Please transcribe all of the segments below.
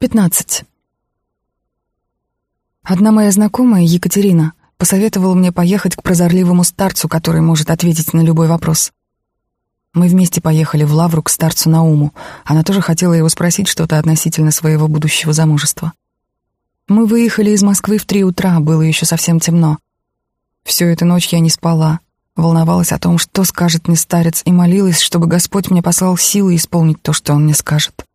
15. Одна моя знакомая, Екатерина, посоветовала мне поехать к прозорливому старцу, который может ответить на любой вопрос. Мы вместе поехали в Лавру к старцу Науму. Она тоже хотела его спросить что-то относительно своего будущего замужества. Мы выехали из Москвы в три утра, было еще совсем темно. Всю эту ночь я не спала, волновалась о том, что скажет мне старец, и молилась, чтобы Господь мне послал силы исполнить то, что он мне скажет.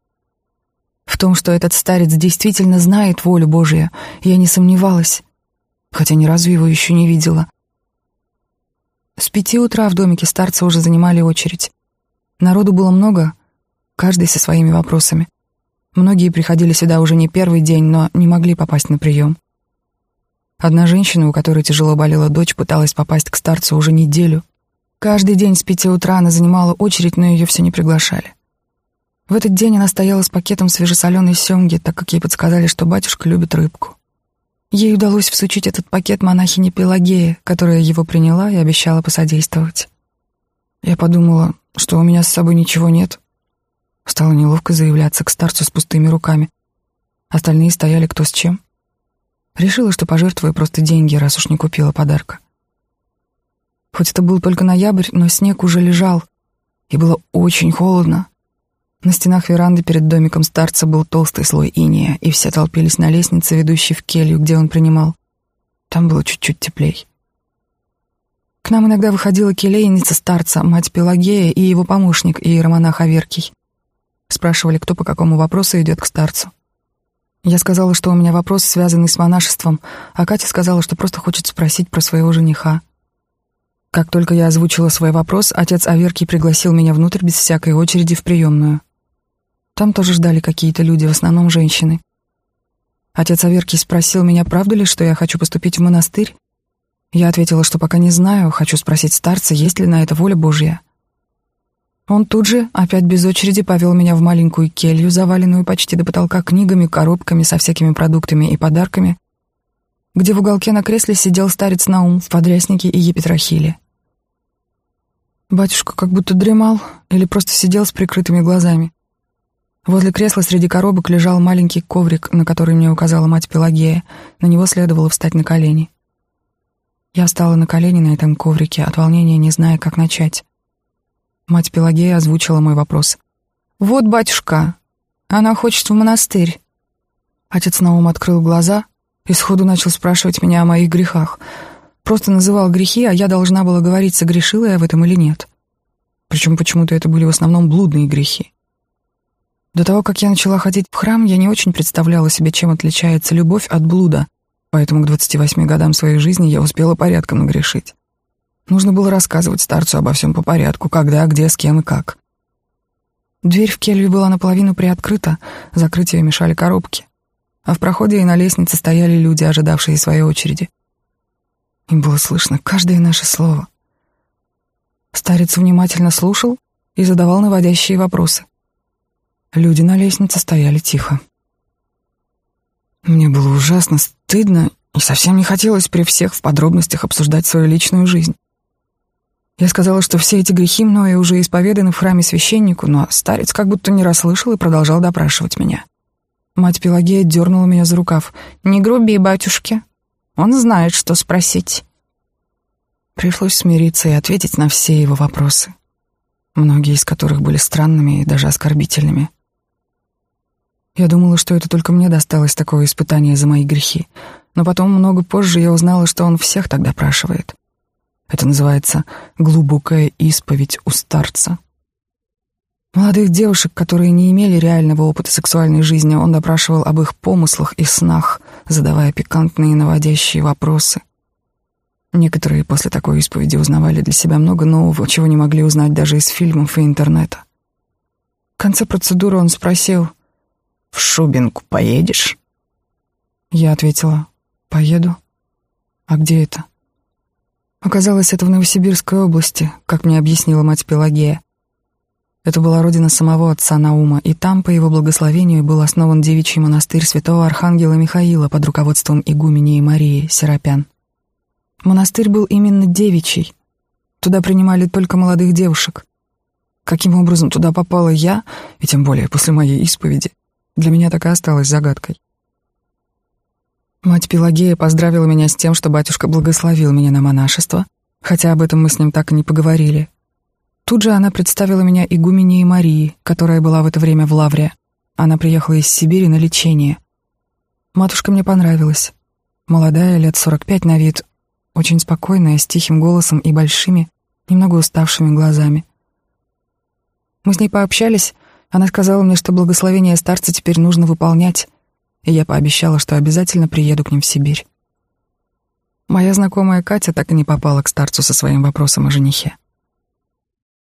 В том, что этот старец действительно знает волю Божию, я не сомневалась, хотя ни разу его еще не видела. С пяти утра в домике старца уже занимали очередь. Народу было много, каждый со своими вопросами. Многие приходили сюда уже не первый день, но не могли попасть на прием. Одна женщина, у которой тяжело болела дочь, пыталась попасть к старцу уже неделю. Каждый день с пяти утра она занимала очередь, но ее все не приглашали. В этот день она стояла с пакетом свежесоленой семги, так как ей подсказали, что батюшка любит рыбку. Ей удалось всучить этот пакет монахине Пелагея, которая его приняла и обещала посодействовать. Я подумала, что у меня с собой ничего нет. Стало неловко заявляться к старцу с пустыми руками. Остальные стояли кто с чем. Решила, что пожертвую просто деньги, раз уж не купила подарка. Хоть это был только ноябрь, но снег уже лежал, и было очень холодно. На стенах веранды перед домиком старца был толстый слой иния, и все толпились на лестнице, ведущей в келью, где он принимал. Там было чуть-чуть теплей. К нам иногда выходила келейница старца, мать Пелагея и его помощник, иеромонах Аверкий. Спрашивали, кто по какому вопросу идет к старцу. Я сказала, что у меня вопрос, связанный с монашеством, а Катя сказала, что просто хочет спросить про своего жениха. Как только я озвучила свой вопрос, отец Аверкий пригласил меня внутрь без всякой очереди в приемную. Там тоже ждали какие-то люди, в основном женщины. Отец Аверкий спросил меня, правда ли, что я хочу поступить в монастырь. Я ответила, что пока не знаю, хочу спросить старца, есть ли на это воля Божья. Он тут же, опять без очереди, повел меня в маленькую келью, заваленную почти до потолка книгами, коробками со всякими продуктами и подарками, где в уголке на кресле сидел старец Наум в подряснике и епитрахиле. Батюшка как будто дремал или просто сидел с прикрытыми глазами. Возле кресла среди коробок лежал маленький коврик, на который мне указала мать Пелагея. На него следовало встать на колени. Я встала на колени на этом коврике, от волнения не зная, как начать. Мать Пелагея озвучила мой вопрос. «Вот, батюшка, она хочет в монастырь». Отец Наум открыл глаза и сходу начал спрашивать меня о моих грехах. Просто называл грехи, а я должна была говорить, согрешила я в этом или нет. Причем почему-то это были в основном блудные грехи. До того, как я начала ходить в храм, я не очень представляла себе, чем отличается любовь от блуда, поэтому к 28 годам своей жизни я успела порядком нагрешить. Нужно было рассказывать старцу обо всем по порядку, когда, где, с кем и как. Дверь в келью была наполовину приоткрыта, закрыть ее мешали коробки. А в проходе и на лестнице стояли люди, ожидавшие своей очереди. Им было слышно каждое наше слово. Старец внимательно слушал и задавал наводящие вопросы. Люди на лестнице стояли тихо. Мне было ужасно стыдно и совсем не хотелось при всех в подробностях обсуждать свою личную жизнь. Я сказала, что все эти грехи мною уже исповеданы в храме священнику, но старец как будто не расслышал и продолжал допрашивать меня. Мать Пелагея дернула меня за рукав. «Не груби, батюшки. Он знает, что спросить». Пришлось смириться и ответить на все его вопросы, многие из которых были странными и даже оскорбительными. Я думала, что это только мне досталось такое испытание за мои грехи. Но потом, много позже, я узнала, что он всех так допрашивает. Это называется «глубокая исповедь у старца». Молодых девушек, которые не имели реального опыта сексуальной жизни, он допрашивал об их помыслах и снах, задавая пикантные наводящие вопросы. Некоторые после такой исповеди узнавали для себя много нового, чего не могли узнать даже из фильмов и интернета. В конце процедуры он спросил — в Шубинку поедешь?» Я ответила, «Поеду. А где это?» Оказалось, это в Новосибирской области, как мне объяснила мать Пелагея. Это была родина самого отца Наума, и там, по его благословению, был основан девичий монастырь святого архангела Михаила под руководством игумени Марии Серапян. Монастырь был именно девичий. Туда принимали только молодых девушек. Каким образом туда попала я, и тем более после моей исповеди, для меня так и осталась загадкой. Мать Пелагея поздравила меня с тем, что батюшка благословил меня на монашество, хотя об этом мы с ним так и не поговорили. Тут же она представила меня игумене Марии, которая была в это время в Лавре. Она приехала из Сибири на лечение. Матушка мне понравилась. Молодая, лет сорок пять на вид, очень спокойная, с тихим голосом и большими, немного уставшими глазами. Мы с ней пообщались, она сказала мне, что благословение старца теперь нужно выполнять, и я пообещала, что обязательно приеду к ним в Сибирь. Моя знакомая Катя так и не попала к старцу со своим вопросом о женихе.